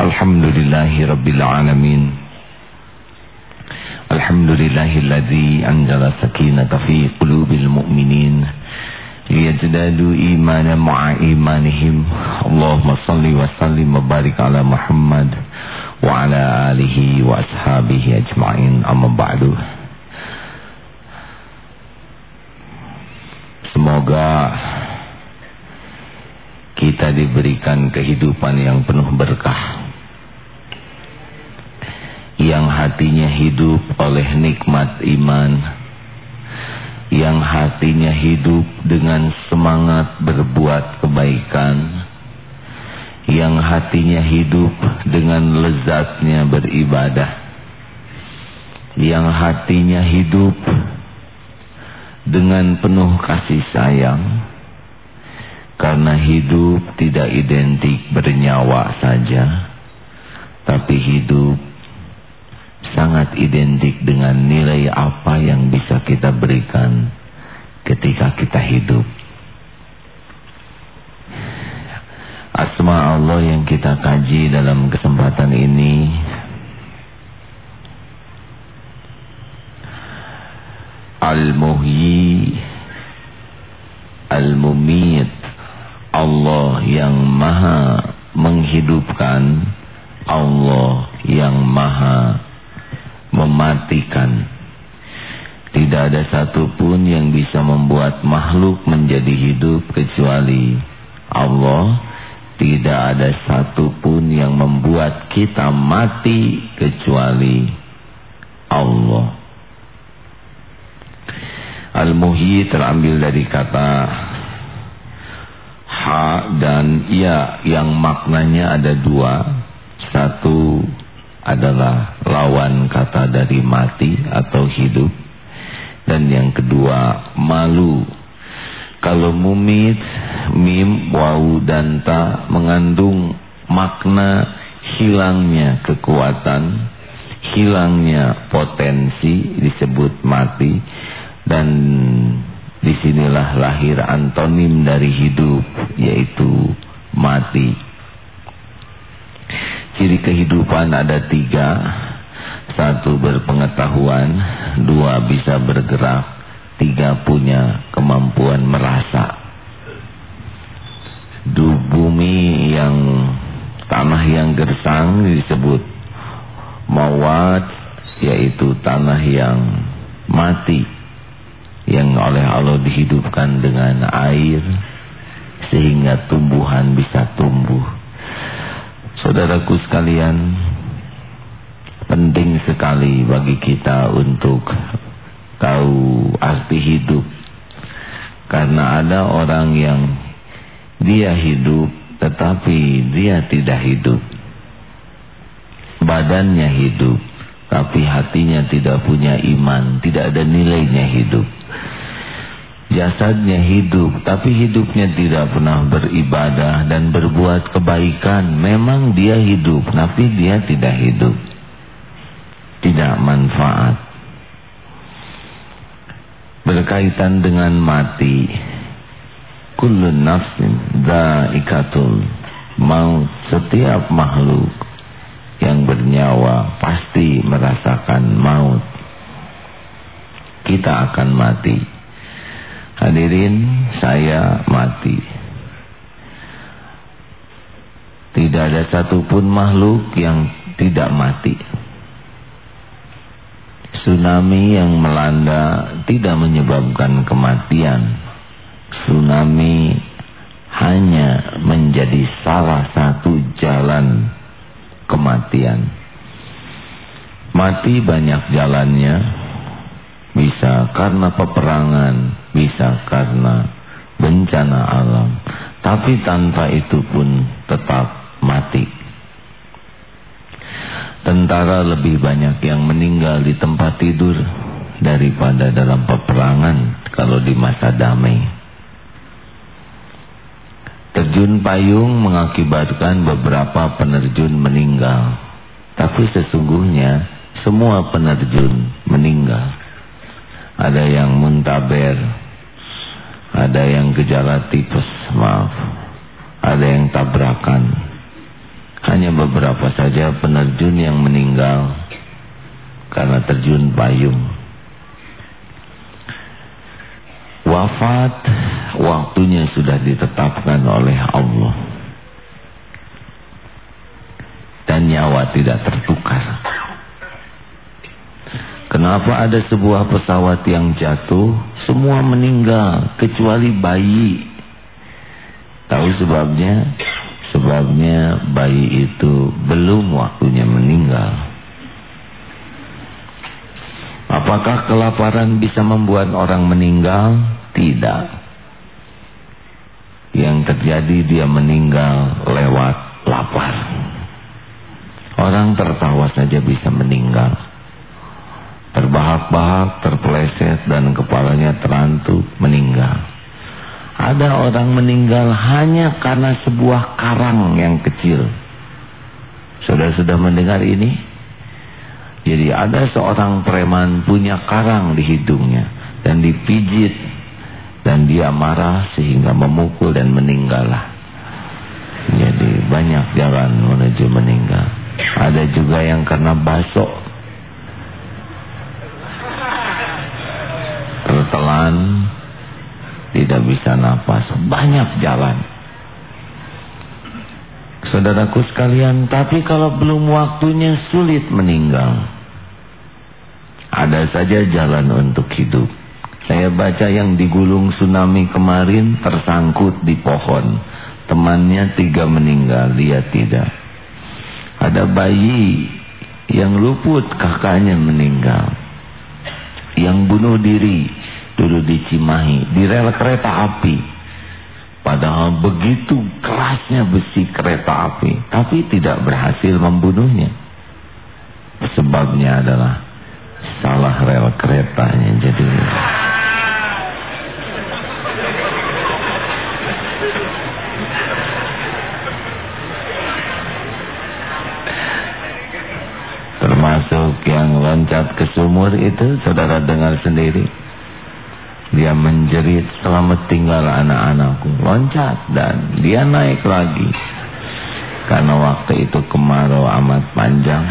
الحمد لله رب العالمين الحمد لله الذي أنزل سكينة في قلوب المؤمنين ليزدادوا إيمانا مع إيمانهم اللهم صل وسلم وبارك على محمد وعلى آله وأصحابه أجمعين أما بعد Semoga kita diberikan kehidupan yang penuh berkah. Yang hatinya hidup oleh nikmat iman. Yang hatinya hidup dengan semangat berbuat kebaikan. Yang hatinya hidup dengan lezatnya beribadah. Yang hatinya hidup dengan penuh kasih sayang karena hidup tidak identik bernyawa saja tapi hidup sangat identik dengan nilai apa yang bisa kita berikan ketika kita hidup. Asma Allah yang kita kaji dalam kesempatan ini Al-Muhyi Al-Mumit Allah yang maha menghidupkan Allah yang maha mematikan. Tidak ada satupun yang bisa membuat makhluk menjadi hidup kecuali Allah. Tidak ada satupun yang membuat kita mati kecuali Allah. Al-Muhyi terambil dari kata Ha dan Ya yang maknanya ada dua. Satu adalah lawan kata dari mati atau hidup. Dan yang kedua malu. Kalau mumit mim waw dan ta mengandung makna hilangnya kekuatan hilangnya potensi disebut mati dan di sinilah lahir antonim dari hidup yaitu mati Ciri kehidupan ada tiga. Satu berpengetahuan, dua bisa bergerak, tiga punya kemampuan merasa. Du bumi yang tanah yang gersang disebut mawat, yaitu tanah yang mati yang oleh Allah dihidupkan dengan air sehingga tumbuhan bisa tumbuh Saudaraku sekalian, penting sekali bagi kita untuk tahu arti hidup. Karena ada orang yang dia hidup tetapi dia tidak hidup. Badannya hidup tapi hatinya tidak punya iman, tidak ada nilainya hidup. Jasadnya hidup, tapi hidupnya tidak pernah beribadah dan berbuat kebaikan. Memang dia hidup, tapi dia tidak hidup. Tidak manfaat. Berkaitan dengan mati. Kullu nafsin da'ikatul maut. Setiap makhluk yang bernyawa pasti merasakan maut. Kita akan mati. Hadirin saya mati Tidak ada satupun makhluk yang tidak mati Tsunami yang melanda tidak menyebabkan kematian Tsunami hanya menjadi salah satu jalan kematian Mati banyak jalannya bisa karena peperangan, bisa karena bencana alam. Tapi tanpa itu pun tetap mati. Tentara lebih banyak yang meninggal di tempat tidur daripada dalam peperangan kalau di masa damai. Terjun payung mengakibatkan beberapa penerjun meninggal. Tapi sesungguhnya semua penerjun meninggal ada yang muntaber, ada yang gejala tipes, maaf, ada yang tabrakan, Hanya beberapa saja penerjun yang meninggal karena terjun payung. Wafat waktunya sudah ditetapkan oleh Allah. Dan nyawa tidak tertukar. Kenapa ada sebuah pesawat yang jatuh, semua meninggal kecuali bayi. Tahu sebabnya? Sebabnya bayi itu belum waktunya meninggal. Apakah kelaparan bisa membuat orang meninggal? Tidak. Yang terjadi dia meninggal lewat lapar. Orang tertawa saja bisa meninggal terbahak-bahak, terpeleset dan kepalanya terantuk meninggal. Ada orang meninggal hanya karena sebuah karang yang kecil. Sudah sudah mendengar ini? Jadi ada seorang preman punya karang di hidungnya dan dipijit dan dia marah sehingga memukul dan meninggallah. Jadi banyak jalan menuju meninggal. Ada juga yang karena basok tertelan tidak bisa nafas banyak jalan saudaraku sekalian tapi kalau belum waktunya sulit meninggal ada saja jalan untuk hidup. Saya baca yang digulung tsunami kemarin tersangkut di pohon. Temannya tiga meninggal dia tidak. Ada bayi yang luput kakaknya meninggal. Yang bunuh diri dulu di Cimahi di rel kereta api. Padahal begitu kerasnya besi kereta api tapi tidak berhasil membunuhnya. Sebabnya adalah salah rel keretanya jadi. Termasuk yang loncat ke sumur itu saudara dengar sendiri. Dia menjerit selamat tinggal anak-anakku. Loncat dan dia naik lagi. Karena waktu itu kemarau amat panjang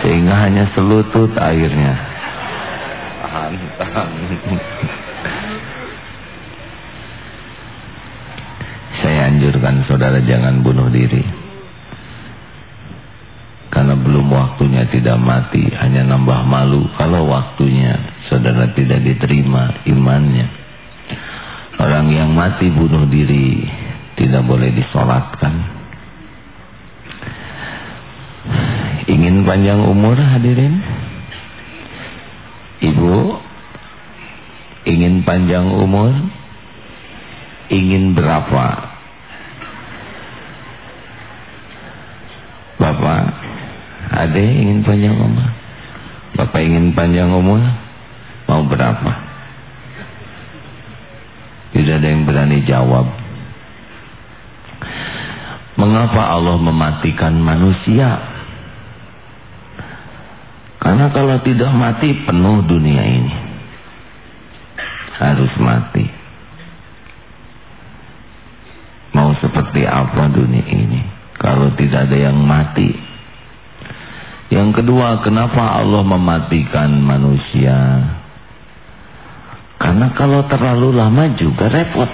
sehingga hanya selutut airnya. Saya anjurkan saudara jangan bunuh diri. Karena belum waktunya tidak mati hanya nambah malu kalau waktunya saudara tidak diterima imannya. Orang yang mati bunuh diri tidak boleh disolatkan panjang umur hadirin? Ibu ingin panjang umur? Ingin berapa? Bapak Ade ingin panjang umur? Bapak ingin panjang umur? Mau berapa? Tidak ada yang berani jawab. Mengapa Allah mematikan manusia Karena kalau tidak mati penuh dunia ini Harus mati Mau seperti apa dunia ini Kalau tidak ada yang mati yang kedua, kenapa Allah mematikan manusia? Karena kalau terlalu lama juga repot.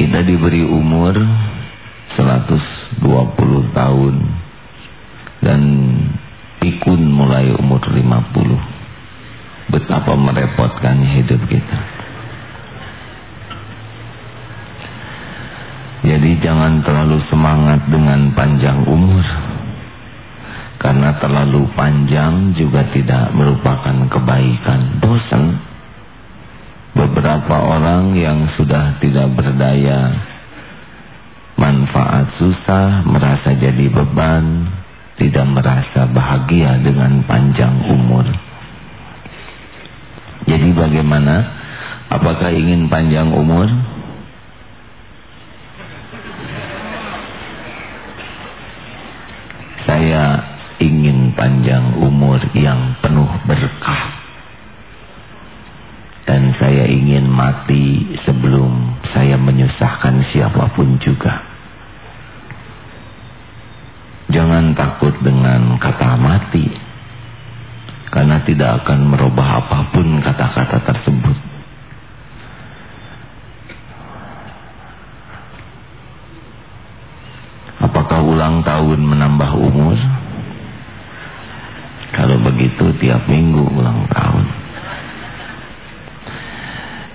Kita diberi umur 120 tahun dan pikun mulai umur 50. Betapa merepotkannya hidup kita. Jadi jangan terlalu semangat dengan panjang umur. Karena terlalu panjang juga tidak merupakan kebaikan. Bosan. Beberapa orang yang sudah tidak berdaya. Manfaat susah, merasa jadi beban. Tidak merasa bahagia dengan panjang umur. Jadi bagaimana? Apakah ingin panjang umur? Saya ingin panjang umur yang penuh berkah. Dan saya ingin mati sebelum saya menyusahkan siapa pun juga. Jangan takut dengan kata mati. Karena tidak akan merubah apa pun kata-kata tersebut. Apakah ulang tahun menambah umur? Kalau begitu tiap minggu ulang tahun.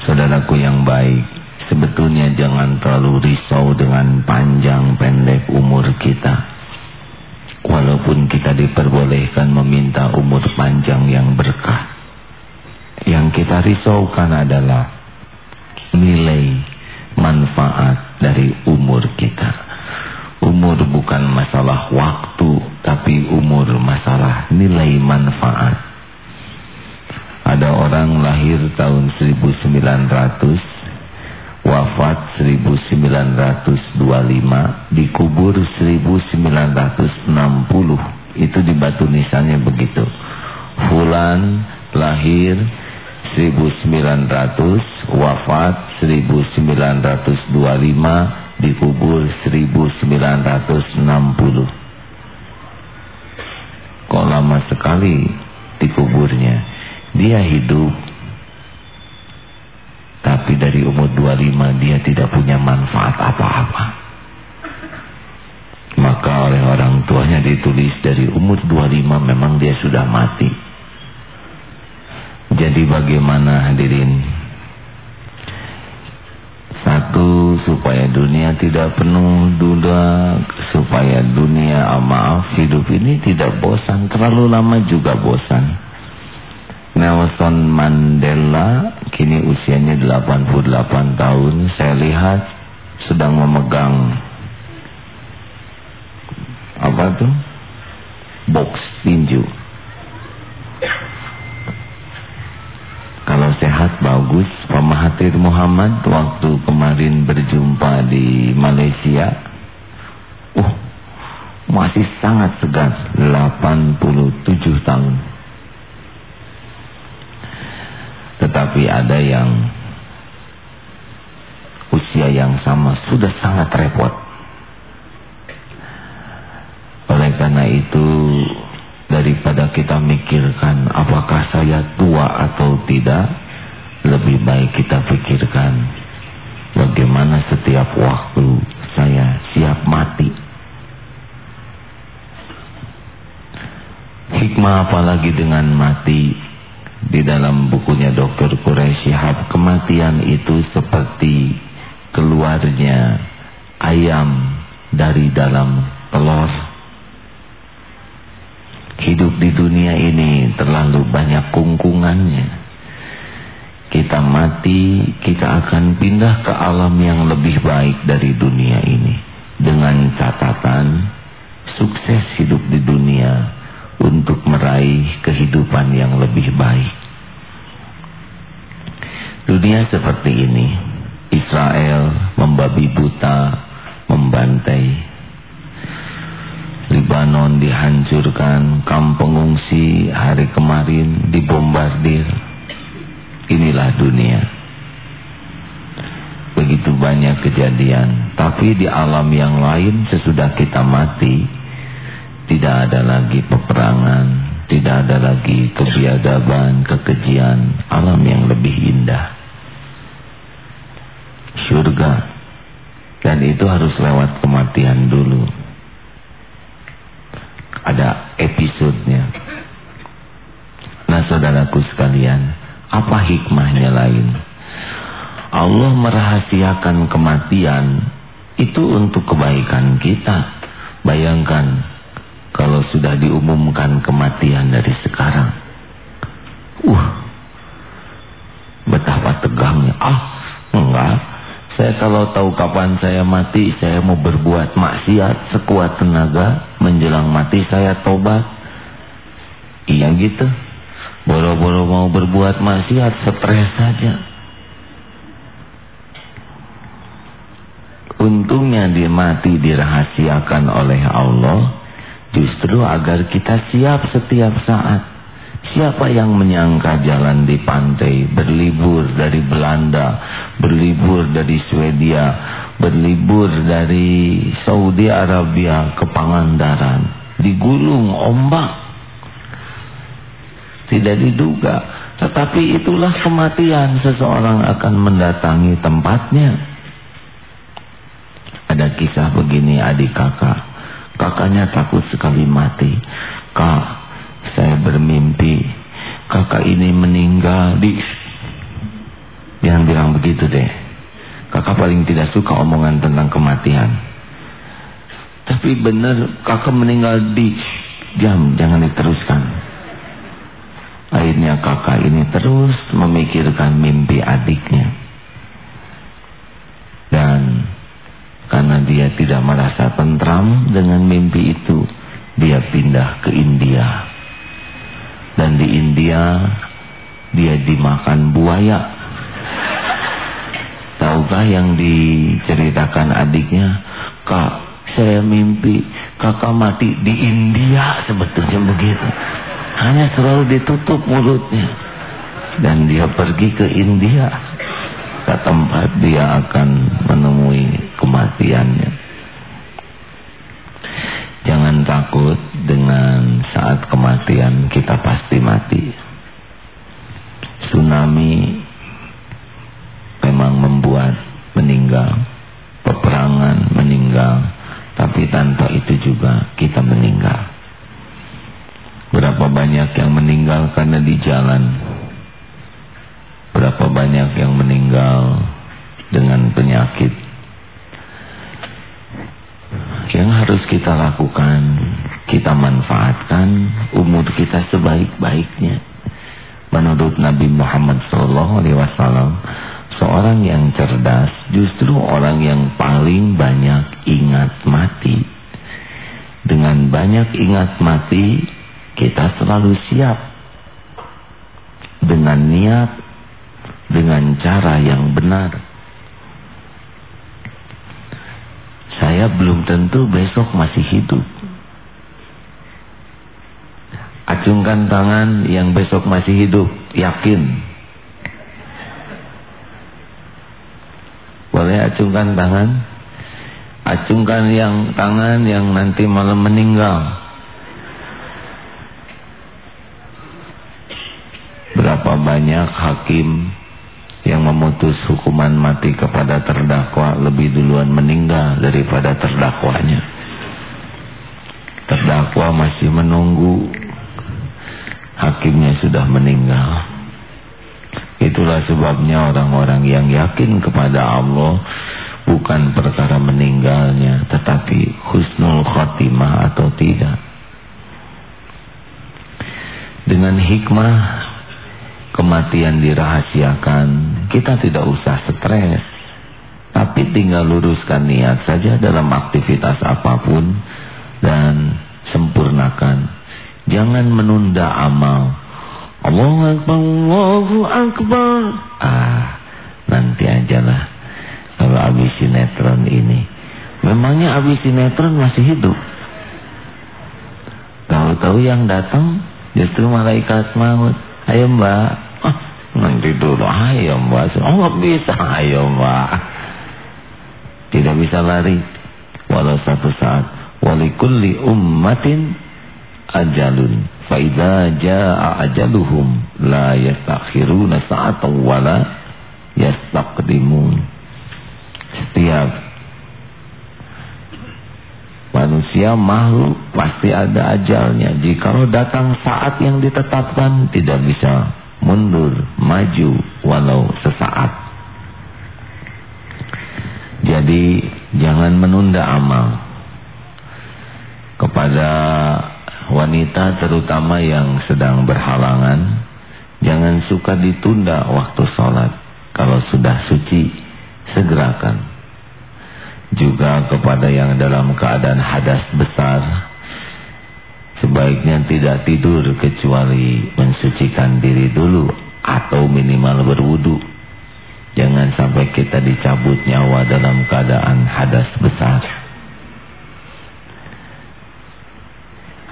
Saudaraku yang baik, sebetulnya jangan terlalu risau dengan panjang pendek umur kita. Walaupun kita diperbolehkan meminta umur panjang yang berkah. Yang kita risaukan adalah nilai manfaat dari umur kita. Umur bukan masalah waktu, tapi umur masalah nilai manfaat. Ada orang lahir tahun 1900 wafat 1925 dikubur 1960 itu di batu nisannya begitu. Fulan lahir 1900 wafat 1925 dikubur 1960 kok lama sekali dikuburnya? Dia hidup tapi dari umur 25 dia tidak punya manfaat apa-apa. Maka oleh orang tuanya ditulis dari umur 25 memang dia sudah mati. Jadi bagaimana hadirin? Satu, supaya dunia tidak penuh duda, supaya dunia, maaf, hidup ini tidak bosan. Terlalu lama juga bosan. Nelson Mandela kini usianya 88 tahun. Saya lihat sedang memegang apa tuh box tinju. Kalau sehat bagus. Pak Mahathir Muhammad waktu kemarin berjumpa di Malaysia. Uh masih sangat segar. 87 tahun Tetapi ada yang usia yang sama sudah sangat repot. Oleh karena itu daripada kita mikirkan apakah saya tua atau tidak, lebih baik kita pikirkan bagaimana setiap waktu saya siap mati. Hikmah apalagi dengan mati di dalam bukunya Dr. Quraisy Shihab kematian itu seperti keluarnya ayam dari dalam telur hidup di dunia ini terlalu banyak kungkungannya kita mati kita akan pindah ke alam yang lebih baik dari dunia ini dengan catatan sukses hidup di dunia untuk meraih kehidupan yang lebih baik. Dunia seperti ini, Israel membabi buta, membantai. Libanon dihancurkan, kamp pengungsi hari kemarin dibombardir. Inilah dunia. Begitu banyak kejadian, tapi di alam yang lain sesudah kita mati, tidak ada lagi peperangan, tidak ada lagi kebiadaban, kekejian, alam yang lebih indah. Surga. Dan itu harus lewat kematian dulu. Ada episodenya. Nah saudaraku sekalian, apa hikmahnya lain? Allah merahasiakan kematian itu untuk kebaikan kita. Bayangkan kalau sudah diumumkan kematian dari sekarang. Uh, betapa tegangnya. Ah, enggak. Saya kalau tahu kapan saya mati, saya mau berbuat maksiat sekuat tenaga. Menjelang mati saya tobat. Iya gitu. Boro-boro mau berbuat maksiat, stres saja. Untungnya dia mati dirahasiakan oleh Allah Justru agar kita siap setiap saat. Siapa yang menyangka jalan di pantai, berlibur dari Belanda, berlibur dari Swedia, berlibur dari Saudi Arabia ke Pangandaran, digulung ombak. Tidak diduga, tetapi itulah kematian seseorang akan mendatangi tempatnya. Ada kisah begini adik kakak, kakaknya takut sekali mati. Kak, saya bermimpi kakak ini meninggal di... Jangan bilang begitu deh. Kakak paling tidak suka omongan tentang kematian. Tapi benar kakak meninggal di jam, jangan diteruskan. Akhirnya kakak ini terus memikirkan mimpi adiknya. Dan karena dia tidak merasa tentram dengan mimpi itu, dia pindah ke India. Dan di India dia dimakan buaya Tahukah yang diceritakan adiknya? Kak, saya mimpi kakak mati di India sebetulnya begitu. Hanya selalu ditutup mulutnya. Dan dia pergi ke India. Ke tempat dia akan menemui kematiannya. Jangan takut dengan saat kematian kita pasti mati. Tsunami memang membuat meninggal, peperangan meninggal, tapi tanpa itu juga kita meninggal. Berapa banyak yang meninggal karena di jalan, berapa banyak yang meninggal dengan penyakit. Yang harus kita lakukan, kita manfaatkan umur kita sebaik-baiknya. Menurut Nabi Muhammad SAW, Seorang yang cerdas justru orang yang paling banyak ingat mati. Dengan banyak ingat mati, kita selalu siap. Dengan niat, dengan cara yang benar. Saya belum tentu besok masih hidup. Acungkan tangan yang besok masih hidup, yakin Boleh acungkan tangan. Acungkan yang tangan yang nanti malam meninggal. Berapa banyak hakim memutus hukuman mati kepada terdakwa lebih duluan meninggal daripada terdakwanya. Terdakwa masih menunggu hakimnya sudah meninggal. Itulah sebabnya orang-orang yang yakin kepada Allah bukan perkara meninggalnya tetapi husnul khatimah atau tidak. Dengan hikmah kematian dirahasiakan, kita tidak usah stres. Tapi tinggal luruskan niat saja dalam aktivitas apa pun dan sempurnakan. Jangan menunda amal Allahu Akbar, Allahu Akbar. Ah, nanti ajalah kalau habis sinetron ini. Memangnya habis sinetron masih hidup? Tahu-tahu yang datang justru malaikat maut. Ayo mbak. Nanti dulu. Ayo mbak. Oh nggak bisa. Ayo mbak. Tidak bisa lari. Walau satu saat. Walikulli ummatin ajalun faida jaa ajaluhum la yastakhiruna sa'atan wala yastaqdimun setiap manusia makhluk pasti ada ajalnya. Jika datang saat yang ditetapkan tidak bisa mundur maju walau sesaat. Jadi jangan menunda amal. Kepada wanita terutama yang sedang berhalangan jangan suka ditunda waktu sholat. Kalau sudah suci segerakan juga kepada yang dalam keadaan hadas besar. Sebaiknya tidak tidur kecuali mensucikan diri dulu atau minimal berwudu. Jangan sampai kita dicabut nyawa dalam keadaan hadas besar.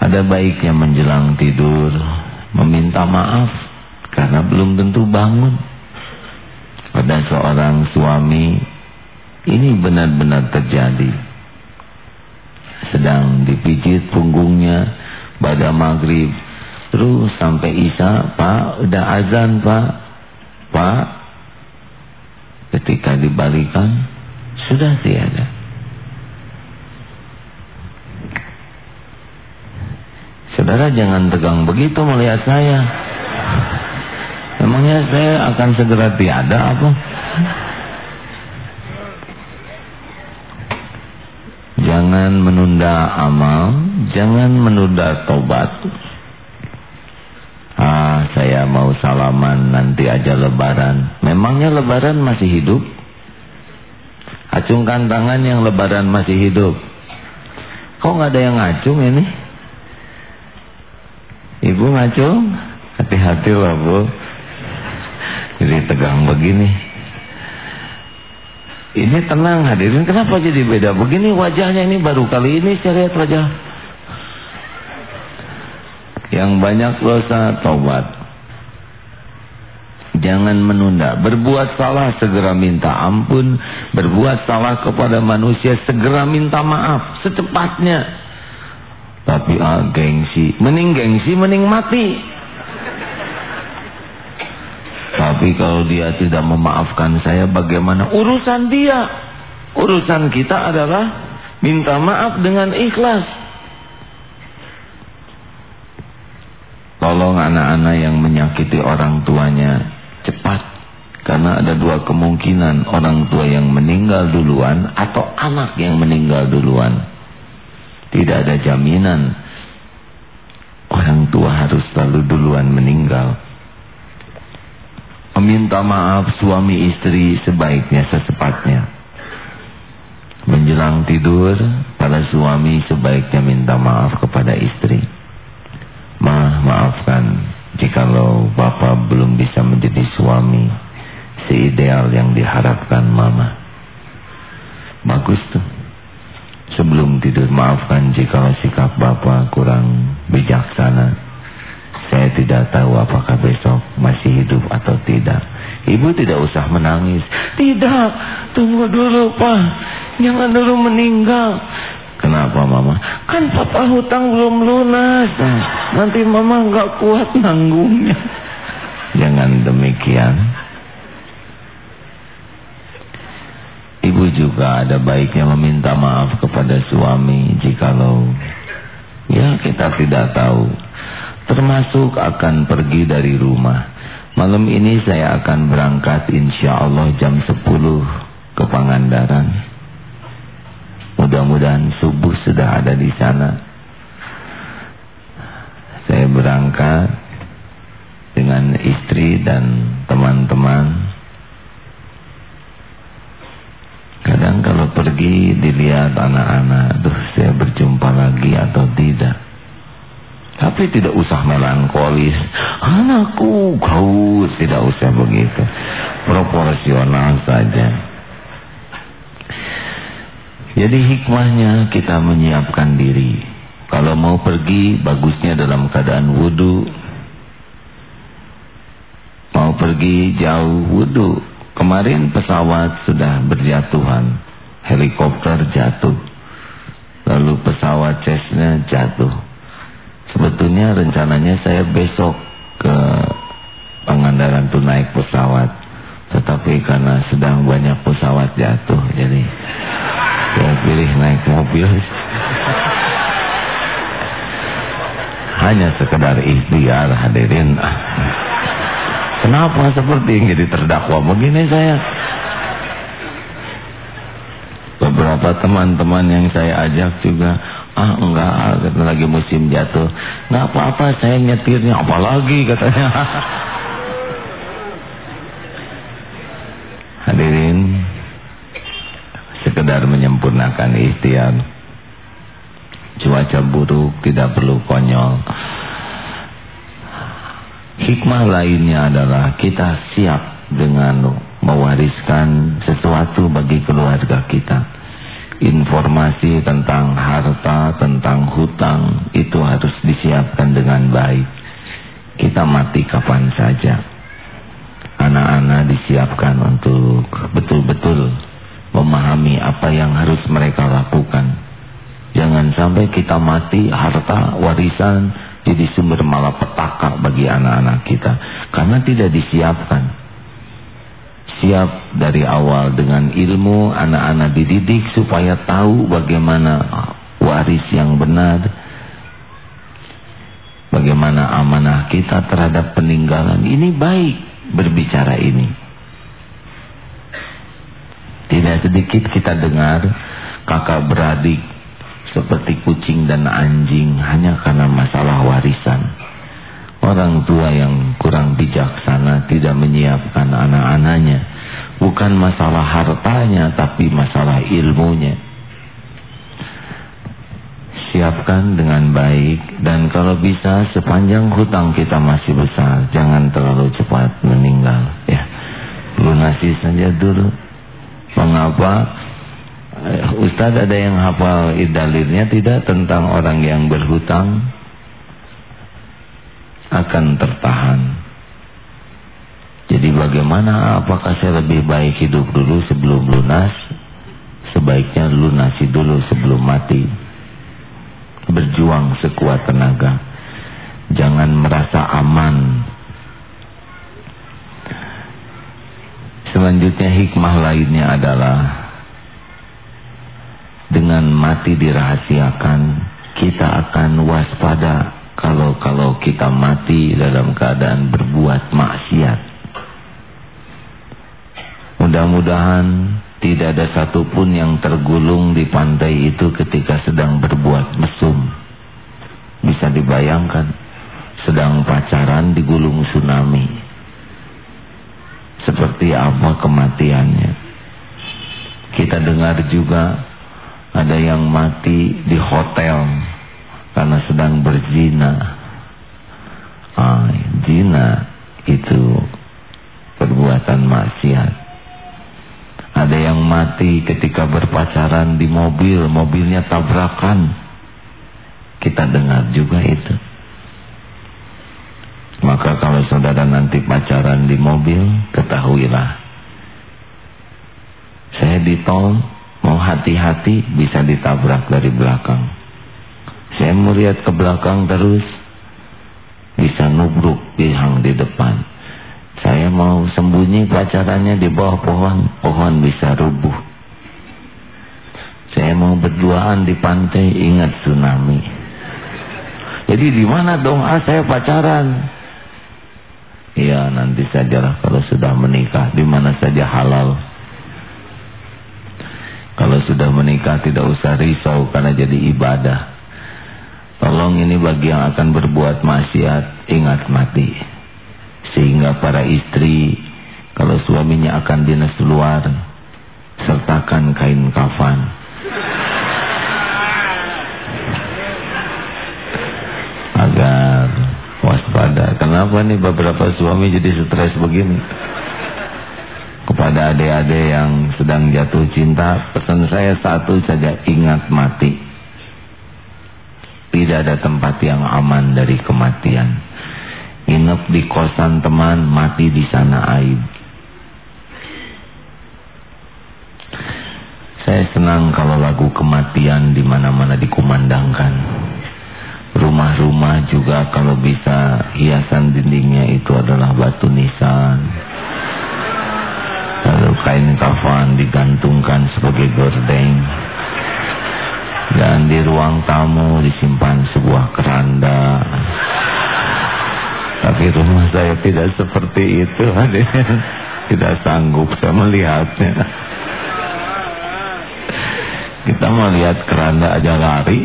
Ada baiknya menjelang tidur meminta maaf karena belum tentu bangun. Pada seorang suami ini benar-benar terjadi. Sedang dipijit punggungnya pada maghrib terus sampai isya, Pak, udah azan Pak, Pak. Ketika dibalikan sudah tiada. Saudara jangan tegang begitu melihat saya. Emangnya saya akan segera tiada apa? Jangan menunda amal, jangan menunda tobat. Ah, saya mau salaman nanti aja lebaran. Memangnya lebaran masih hidup? Acungkan tangan yang lebaran masih hidup. Kok nggak ada yang ngacung ini? Ibu ngacung? Hati-hati lah bu. Jadi tegang begini. Ini tenang hadirin. Kenapa jadi beda? Begini wajahnya ini baru kali ini saya lihat wajah. Yang banyak dosa tobat jangan menunda. Berbuat salah segera minta ampun. Berbuat salah kepada manusia segera minta maaf. Secepatnya. Tapi ah gengsi. Mending gengsi mending mati tapi kalau dia tidak memaafkan saya bagaimana urusan dia urusan kita adalah minta maaf dengan ikhlas Tolong anak-anak yang menyakiti orang tuanya cepat. Karena ada dua kemungkinan orang tua yang meninggal duluan atau anak yang meninggal duluan. Tidak ada jaminan orang tua harus selalu duluan meninggal. Meminta maaf suami istri sebaiknya secepatnya. Menjelang tidur, para suami sebaiknya minta maaf kepada istri. Ma, maafkan jikalau Bapak belum bisa menjadi suami seideal yang diharapkan Mama. Bagus tuh. Sebelum tidur maafkan jikalau sikap Bapak kurang bijaksana. Saya tidak tahu apakah besok masih hidup atau tidak. Ibu tidak usah menangis. Tidak, tunggu dulu Pak. Jangan dulu meninggal. Kenapa mama? Kan papa hutang belum lunas. nanti mama nggak kuat nanggungnya. Jangan demikian. Ibu juga ada baiknya meminta maaf kepada suami jikalau ya kita tidak tahu. Termasuk akan pergi dari rumah. Malam ini saya akan berangkat insya Allah jam 10 ke Pangandaran. Mudah-mudahan subuh sudah ada di sana. Saya berangkat dengan istri dan teman-teman. Kadang kalau pergi dilihat anak-anak, duh saya berjumpa lagi atau tidak. Tapi tidak usah melankolis. Anakku, kau tidak usah begitu. Proporsional saja. Jadi hikmahnya kita menyiapkan diri. Kalau mau pergi, bagusnya dalam keadaan wudhu. Mau pergi jauh wudhu. Kemarin pesawat sudah berjatuhan. Helikopter jatuh. Lalu pesawat Cessna jatuh. Sebetulnya rencananya saya besok ke Pangandaran tuh naik pesawat. Tetapi karena sedang banyak pesawat jatuh. Jadi saya pilih naik mobil hanya sekedar ikhtiar hadirin kenapa seperti yang jadi terdakwa begini saya beberapa teman-teman yang saya ajak juga ah enggak lagi musim jatuh. Nggak apa-apa saya nyetirnya. Apalagi katanya. Hadirin sekedar menyempurnakan ikhtiar. Cuaca buruk tidak perlu konyol. Hikmah lainnya adalah kita siap dengan mewariskan sesuatu bagi keluarga kita informasi tentang harta, tentang hutang itu harus disiapkan dengan baik kita mati kapan saja. Anak-anak disiapkan untuk betul-betul memahami apa yang harus mereka lakukan. Jangan sampai kita mati harta warisan jadi sumber malapetaka bagi anak-anak kita karena tidak disiapkan. Siap dari awal dengan ilmu anak-anak dididik supaya tahu bagaimana waris yang benar, bagaimana amanah kita terhadap peninggalan. Ini baik berbicara ini. Tidak sedikit kita dengar kakak beradik seperti kucing dan anjing hanya karena masalah warisan. Orang tua yang kurang bijaksana tidak menyiapkan anak-anaknya. Bukan masalah hartanya tapi masalah ilmunya. Siapkan dengan baik dan kalau bisa sepanjang hutang kita masih besar jangan terlalu cepat meninggal ya. Lunasi saja dulu. Mengapa? Eh, Ustaz ada yang hafal dalilnya tidak tentang orang yang berhutang akan tertahan. Jadi bagaimana apakah saya lebih baik hidup dulu sebelum lunas? Sebaiknya lunasi dulu sebelum mati. Berjuang sekuat tenaga. Jangan merasa aman. Selanjutnya hikmah lainnya adalah dengan mati dirahasiakan kita akan waspada kalau-kalau kita mati dalam keadaan berbuat maksiat mudah-mudahan tidak ada satupun yang tergulung di pantai itu ketika sedang berbuat mesum bisa dibayangkan sedang pacaran digulung tsunami seperti apa kematiannya kita dengar juga ada yang mati di hotel karena sedang berzina. Ah, zina itu perbuatan maksiat. Ada yang mati ketika berpacaran di mobil, mobilnya tabrakan. Kita dengar juga itu. Maka kalau saudara nanti pacaran di mobil, ketahuilah. Saya di tol, Mau hati-hati bisa ditabrak dari belakang. Saya melihat ke belakang terus. Bisa nubruk pihang di depan. Saya mau sembunyi pacarannya di bawah pohon. Pohon bisa rubuh. Saya mau berduaan di pantai ingat tsunami. Jadi di mana dong ah saya pacaran? Iya nanti sajalah kalau sudah menikah di mana saja halal. Kalau sudah menikah tidak usah risau karena jadi ibadah. Tolong ini bagi yang akan berbuat maksiat, ingat mati. Sehingga para istri, kalau suaminya akan dinas luar, sertakan kain kafan. Agar waspada. Kenapa nih beberapa suami jadi stres begini? kepada adik-adik yang sedang jatuh cinta pesan saya satu saja ingat mati tidak ada tempat yang aman dari kematian inap di kosan teman mati di sana aib saya senang kalau lagu kematian di mana-mana dikumandangkan rumah-rumah juga kalau bisa hiasan dindingnya itu adalah batu nisan Lalu kain kafan digantungkan sebagai gordeng. Dan di ruang tamu disimpan sebuah keranda. Tapi rumah saya tidak seperti itu. Tidak sanggup saya melihatnya. Kita melihat keranda aja lari.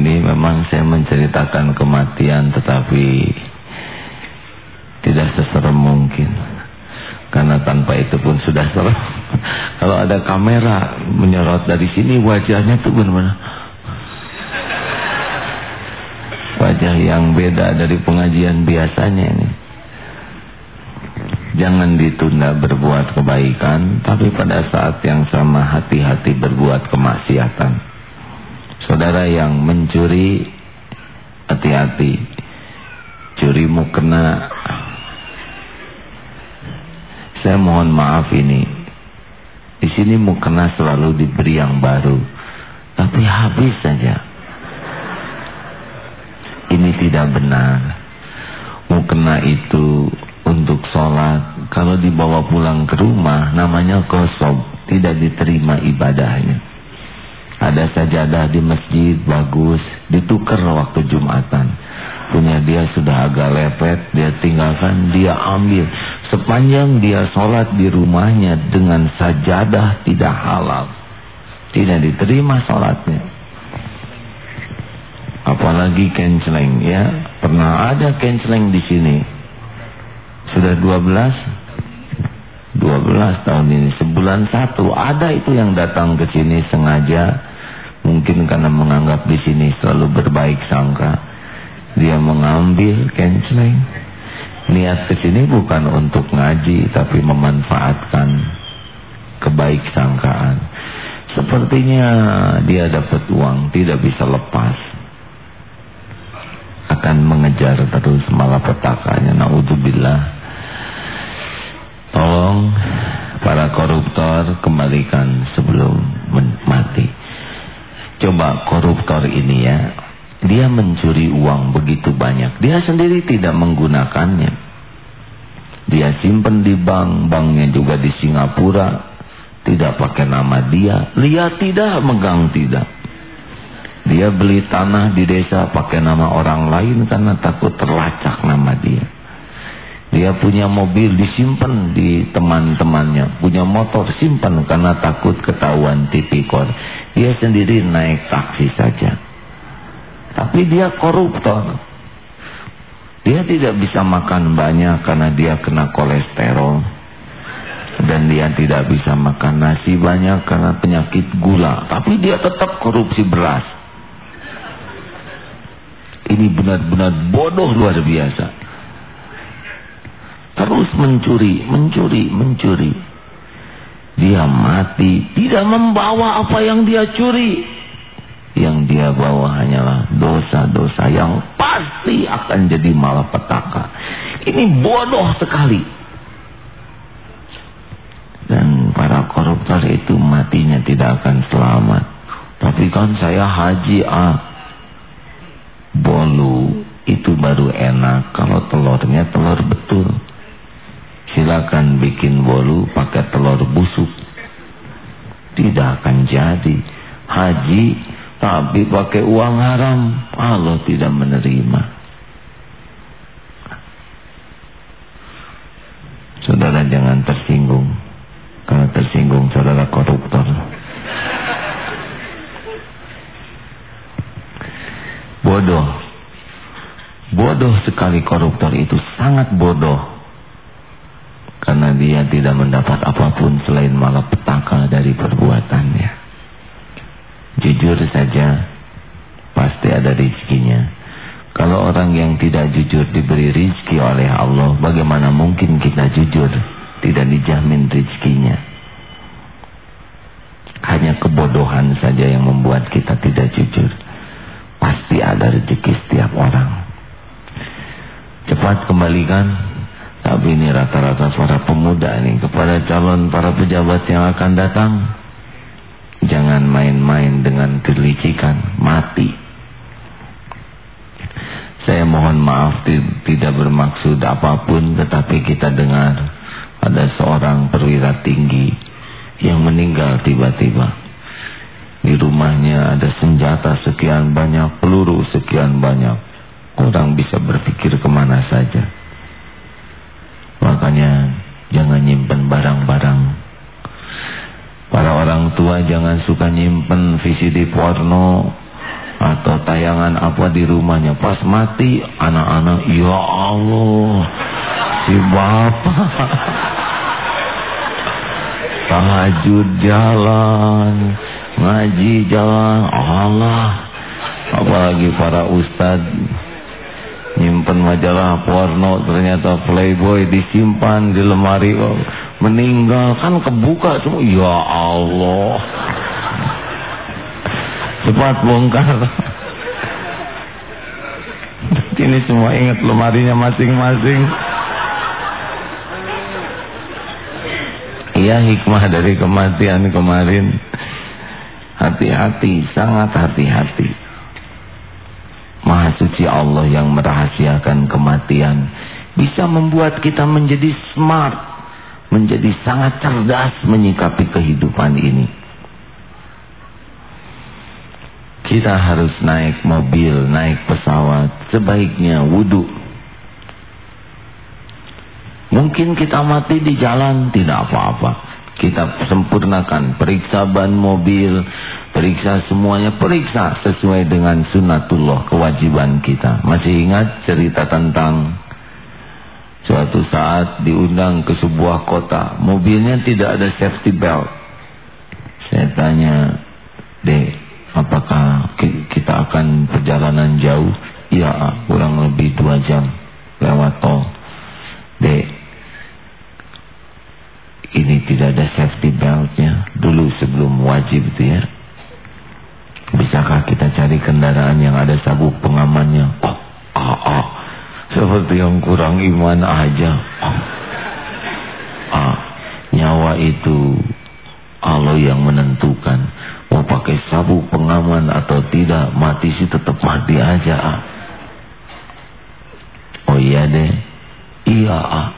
ini memang saya menceritakan kematian tetapi tidak seserem mungkin. Karena tanpa itu pun sudah serem. Kalau ada kamera menyorot dari sini wajahnya tuh benar-benar wajah yang beda dari pengajian biasanya ini. Jangan ditunda berbuat kebaikan, tapi pada saat yang sama hati-hati berbuat kemaksiatan. Saudara yang mencuri, hati-hati. Curimu kena. Saya mohon maaf ini. Di sini mukena selalu diberi yang baru. Tapi habis saja. Ini tidak benar. Mukena itu untuk sholat kalau dibawa pulang ke rumah namanya kosong tidak diterima ibadahnya ada sajadah di masjid bagus ditukar waktu Jumatan punya dia sudah agak lepet dia tinggalkan dia ambil. Sepanjang dia sholat di rumahnya dengan sajadah tidak halal. Tidak diterima sholatnya. Apalagi kenceleng ya. Pernah ada kenceleng di sini. Sudah 12 12 tahun ini sebulan satu. Ada itu yang datang ke sini sengaja. Mungkin karena menganggap di sini selalu berbaik sangka dia mengambil kenceleng niat ke sini bukan untuk ngaji tapi memanfaatkan kebaik sangkaan sepertinya dia dapat uang tidak bisa lepas. Akan mengejar terus malapetakanya. Naudzubillah Tolong para koruptor kembalikan sebelum mati. Coba koruptor ini ya, dia mencuri uang begitu banyak. Dia sendiri tidak menggunakannya. Dia simpan di bank, banknya juga di Singapura. Tidak pakai nama dia. Lihat tidak, megang tidak. Dia beli tanah di desa pakai nama orang lain karena takut terlacak nama dia. Dia punya mobil disimpan di teman-temannya. Punya motor simpan karena takut ketahuan tipikor. Dia sendiri naik taksi saja. Tapi dia koruptor. Dia tidak bisa makan banyak karena dia kena kolesterol. Dan dia tidak bisa makan nasi banyak karena penyakit gula. Tapi dia tetap korupsi beras. Ini benar-benar bodoh luar biasa. Terus mencuri, mencuri, mencuri. Dia mati, tidak membawa apa yang dia curi. Yang dia bawa hanyalah dosa-dosa yang pasti akan jadi malapetaka. Ini bodoh sekali. Dan para koruptor itu matinya tidak akan selamat. Tapi kan saya haji ah. Bolu itu baru enak kalau telurnya telur betul silakan bikin bolu pakai telur busuk tidak akan jadi haji tapi pakai uang haram Allah tidak menerima. Saudara jangan tersinggung. Karena tersinggung saudara koruptor. Bodoh. Bodoh sekali koruptor itu. Sangat bodoh. Karena dia tidak mendapat apa pun selain malapetaka dari perbuatannya. Jujur saja, pasti ada rizkinya. Kalau orang yang tidak jujur diberi rizki oleh Allah, bagaimana mungkin kita jujur tidak dijamin rizkinya? Hanya kebodohan saja yang membuat kita tidak jujur. Pasti ada rezeki setiap orang. Cepat kembalikan tapi ini rata-rata para pemuda ini kepada calon para pejabat yang akan datang. Jangan main-main dengan kelicikan, mati. Saya mohon maaf tidak bermaksud apa pun tetapi kita dengar ada seorang perwira tinggi yang meninggal tiba-tiba. Di rumahnya ada senjata sekian banyak, peluru sekian banyak. Orang bisa berpikir ke mana saja. Makanya jangan nyimpen barang-barang. Para orang tua jangan suka nyimpen VCD porno atau tayangan apa di rumahnya. Pas mati anak-anak, ya Allah, si bapak tahajud jalan, ngaji jalan, Allah. Apalagi para ustadz Nyimpen majalah porno ternyata playboy disimpan di lemari. Oh, meninggal kan kebuka semua. Ya Allah. Cepat bongkar. Ini semua ingat lemarinya masing-masing. Iya hikmah dari kematian kemarin. Hati-hati, sangat hati-hati. Maha suci Allah yang merahasiakan kematian bisa membuat kita menjadi smart, menjadi sangat cerdas menyikapi kehidupan ini. Kita harus naik mobil, naik pesawat, sebaiknya wudhu. Mungkin kita mati di jalan, tidak apa-apa kita sempurnakan periksa ban mobil periksa semuanya periksa sesuai dengan sunatullah kewajiban kita. Masih ingat cerita tentang suatu saat diundang ke sebuah kota. Mobilnya tidak ada safety belt. Saya tanya dek apakah kita akan perjalanan jauh? Iya kurang lebih dua jam lewat tol. Dek ini tidak ada safety beltnya dulu sebelum wajib itu ya bisakah kita cari kendaraan yang ada sabuk pengamannya oh, oh, oh. seperti yang kurang iman aja oh. ah, nyawa itu Allah yang menentukan mau pakai sabuk pengaman atau tidak mati sih tetap mati aja ah. oh iya deh iya ah.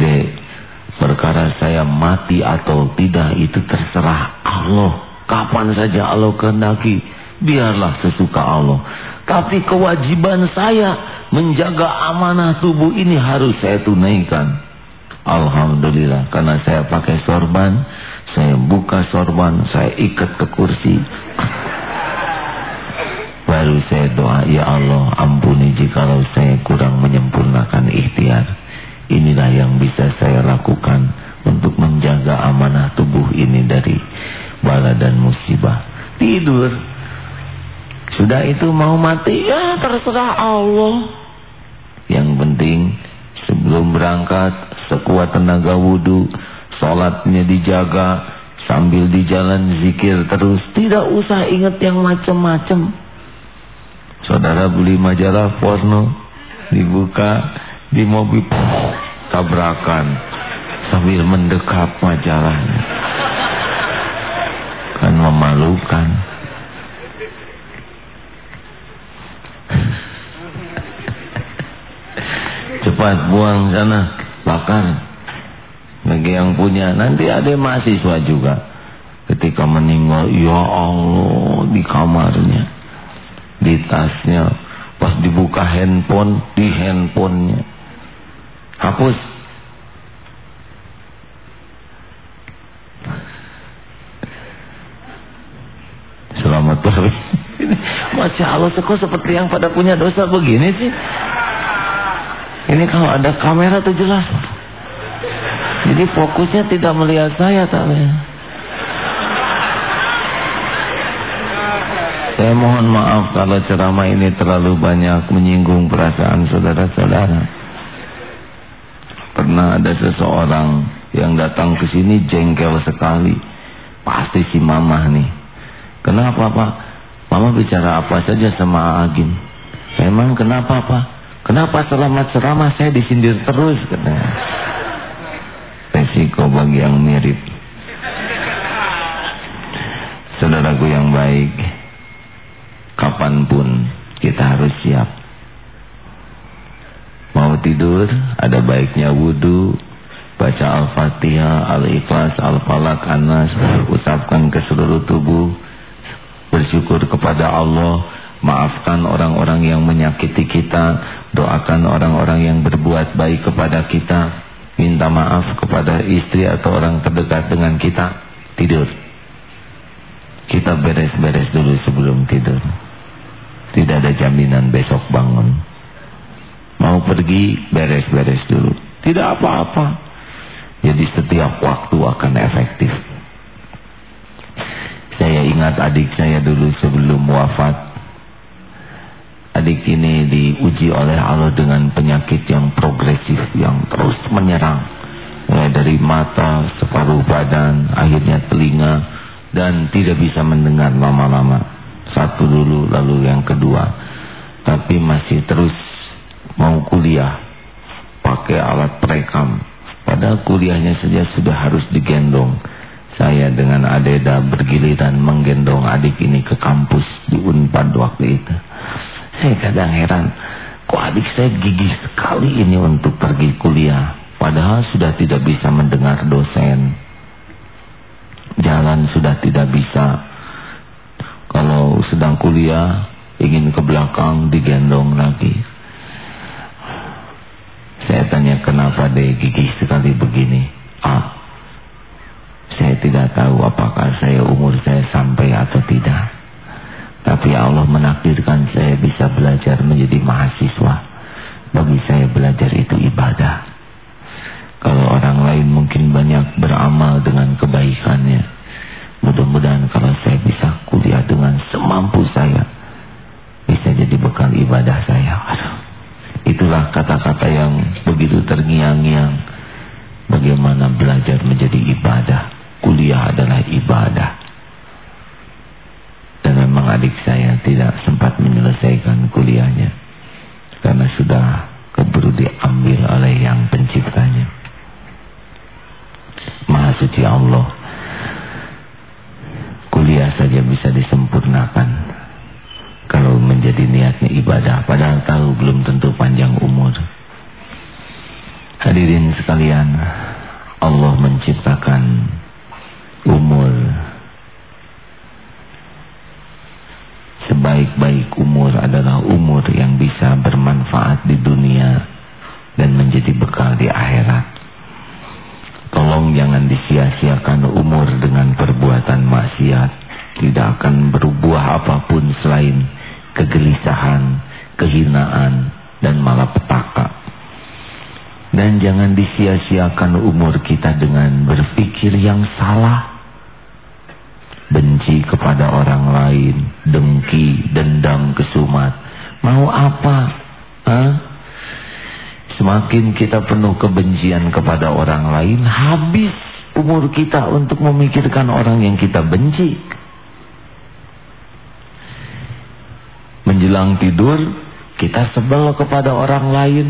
deh Perkara saya mati atau tidak itu terserah Allah. Kapan saja Allah kehendaki, biarlah sesuka Allah. Tapi kewajiban saya menjaga amanah tubuh ini harus saya tunaikan. Alhamdulillah karena saya pakai sorban, saya buka sorban, saya ikat ke kursi. Baru saya doa, ya Allah ampuni jikalau saya kurang menyempurnakan ikhtiar. Inilah yang bisa saya lakukan untuk menjaga amanah tubuh ini dari bala dan musibah. Tidur. Sudah itu mau mati, ya terserah Allah. Yang penting sebelum berangkat sekuat tenaga wudhu, sholatnya dijaga, sambil di jalan zikir terus. Tidak usah ingat yang macam-macam. Saudara beli majalah porno, dibuka, di mobil tabrakan sambil mendekap majalahnya. Kan memalukan. Cepat buang sana bakar. Bagi yang punya nanti ada mahasiswa juga. Ketika meninggal ya Allah di kamarnya di tasnya. Pas dibuka handphone di handphonenya Hapus. Selamat pagi. Masya Allah kok seperti yang pada punya dosa begini sih. Ini kalau ada kamera tuh jelas. Jadi fokusnya tidak melihat saya tadi. Saya mohon maaf kalau ceramah ini terlalu banyak menyinggung perasaan saudara-saudara. Pernah ada seseorang yang datang ke sini jengkel sekali. Pasti si Mama nih. Kenapa Pak? Mama bicara apa saja sama Agim. Memang kenapa Pak? Kenapa selamat ceramah saya disindir terus katanya. Resiko bagi yang mirip. Saudaraku yang baik, kapan pun kita harus siap tidur ada baiknya wudhu Baca Al-Fatihah, Al-Ikhlas, Al-Falak, Anas Usapkan ke seluruh tubuh Bersyukur kepada Allah Maafkan orang-orang yang menyakiti kita Doakan orang-orang yang berbuat baik kepada kita Minta maaf kepada istri atau orang terdekat dengan kita Tidur. Kita beres-beres dulu sebelum tidur. Tidak ada jaminan besok bangun Mau pergi beres-beres dulu. Tidak apa-apa. Jadi setiap waktu akan efektif. Saya ingat adik saya dulu sebelum wafat. adik ini diuji oleh Allah dengan penyakit yang progresif yang terus menyerang mulai dari mata, separuh badan, akhirnya telinga dan tidak bisa mendengar lama-lama satu dulu lalu yang kedua tapi masih terus mau kuliah pakai alat perekam padahal kuliahnya saja sudah harus digendong saya dengan Adeda bergiliran menggendong adik ini ke kampus di Unpad waktu itu. Saya kadang heran, kok adik saya gigih sekali ini untuk pergi kuliah. Padahal sudah tidak bisa mendengar dosen. Jalan sudah tidak bisa. Kalau sedang kuliah, ingin ke belakang digendong lagi. Saya tanya kenapa dia gigih sekali begini. Ah, saya tidak tahu apakah saya umur saya sampai atau tidak. Tapi Allah menakdirkan saya bisa belajar menjadi mahasiswa. Bagi saya belajar itu ibadah. Kalau orang lain mungkin banyak beramal dengan kebaikannya. Mudah-mudahan kalau saya bisa kuliah dengan semampu saya. Bisa jadi bekal ibadah saya. Aduh. Itulah kata-kata yang begitu terngiang-ngiang. Bagaimana belajar menjadi ibadah kuliah adalah ibadah. Dan memang adik saya tidak sempat menyelesaikan kuliahnya. Karena sudah keburu diambil oleh yang penciptanya. Maha suci Allah. Kuliah saja bisa disempurnakan. Kalau menjadi niatnya ibadah. Padahal tahu belum tentu panjang umur. Hadirin sekalian. Allah menciptakan umur sebaik-baik umur adalah umur yang bisa bermanfaat di dunia dan menjadi bekal di akhirat tolong jangan disia-siakan umur dengan perbuatan maksiat tidak akan berbuah apa pun selain kegelisahan kehinaan dan malapetaka dan jangan disia-siakan umur kita dengan berpikir yang salah benci kepada orang lain, dengki, dendam, kesumat. Mau apa? Hah? Semakin kita penuh kebencian kepada orang lain, habis umur kita untuk memikirkan orang yang kita benci. Menjelang tidur, kita sebel kepada orang lain.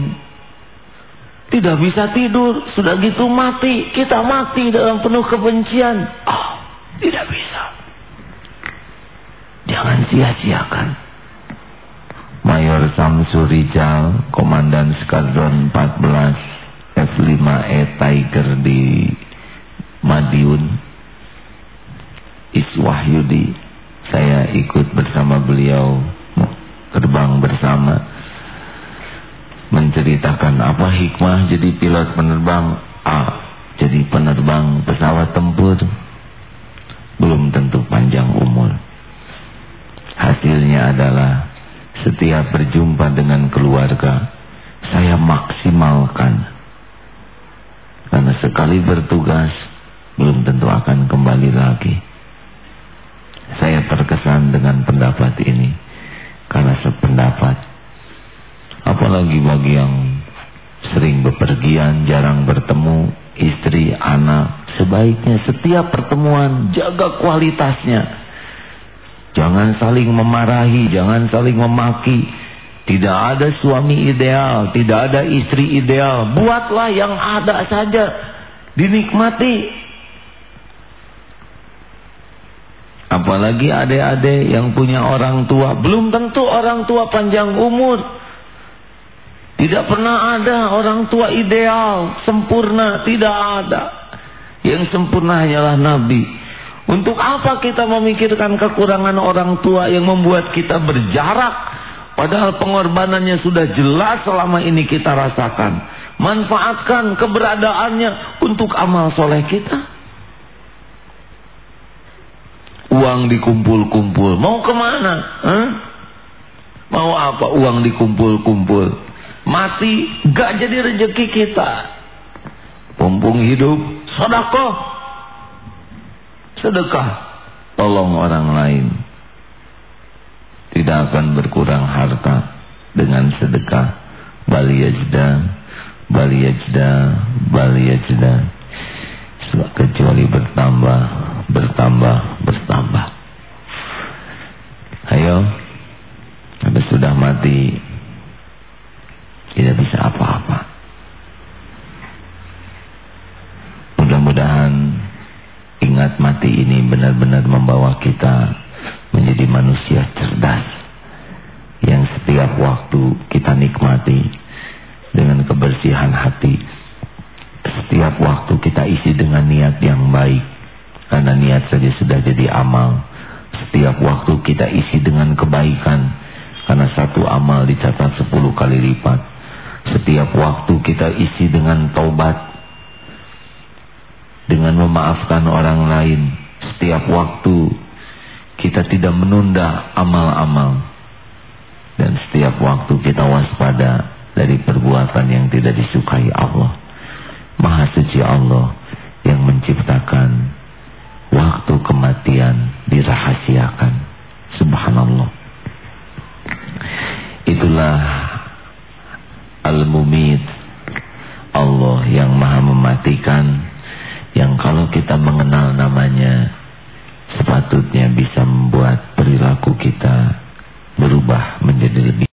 Tidak bisa tidur, sudah gitu mati, kita mati dalam penuh kebencian. Oh, tidak bisa. Jangan sia-siakan. Mayor Samsurijal, Komandan Skadron 14 F5E Tiger di Madiun, Iswahyudi. Saya ikut bersama beliau terbang bersama menceritakan apa hikmah jadi pilot penerbang A jadi penerbang pesawat tempur belum tentu panjang umur. Hasilnya adalah setiap berjumpa dengan keluarga, saya maksimalkan. Karena sekali bertugas, belum tentu akan kembali lagi. Saya terkesan dengan pendapat ini, karena sependapat. Apalagi bagi yang sering bepergian, jarang bertemu, istri, anak, sebaiknya setiap pertemuan jaga kualitasnya. Jangan saling memarahi, jangan saling memaki. Tidak ada suami ideal, tidak ada istri ideal. Buatlah yang ada saja, dinikmati. Apalagi adik-adik yang punya orang tua, belum tentu orang tua panjang umur. Tidak pernah ada orang tua ideal, sempurna, tidak ada. Yang sempurna hanyalah Nabi. Untuk apa kita memikirkan kekurangan orang tua yang membuat kita berjarak? Padahal pengorbanannya sudah jelas selama ini kita rasakan. Manfaatkan keberadaannya untuk amal soleh kita. Uang dikumpul-kumpul. Mau ke mana? Mau apa uang dikumpul-kumpul? mati gak jadi rezeki kita. Mumpung hidup sedekah. Sedekah. Tolong orang lain. Tidak akan berkurang harta dengan sedekah. Bal yajda bal yajda bal yajda kecuali bertambah bertambah bertambah. Ayo habis sudah mati tidak bisa apa-apa. Mudah-mudahan ingat mati ini benar-benar membawa kita menjadi manusia cerdas yang setiap waktu kita nikmati dengan kebersihan hati. Setiap waktu kita isi dengan niat yang baik karena niat saja sudah jadi amal. Setiap waktu kita isi dengan kebaikan. Karena satu amal dicatat sepuluh kali lipat. Setiap waktu kita isi dengan taubat. Dengan memaafkan orang lain. Setiap waktu kita tidak menunda amal-amal. Dan setiap waktu kita waspada dari perbuatan yang tidak disukai Allah. Maha suci Allah yang menciptakan waktu kematian dirahasiakan. Subhanallah. Itulah al-mumit. Allah yang maha mematikan. Yang kalau kita mengenal namanya sepatutnya bisa membuat perilaku kita berubah menjadi lebih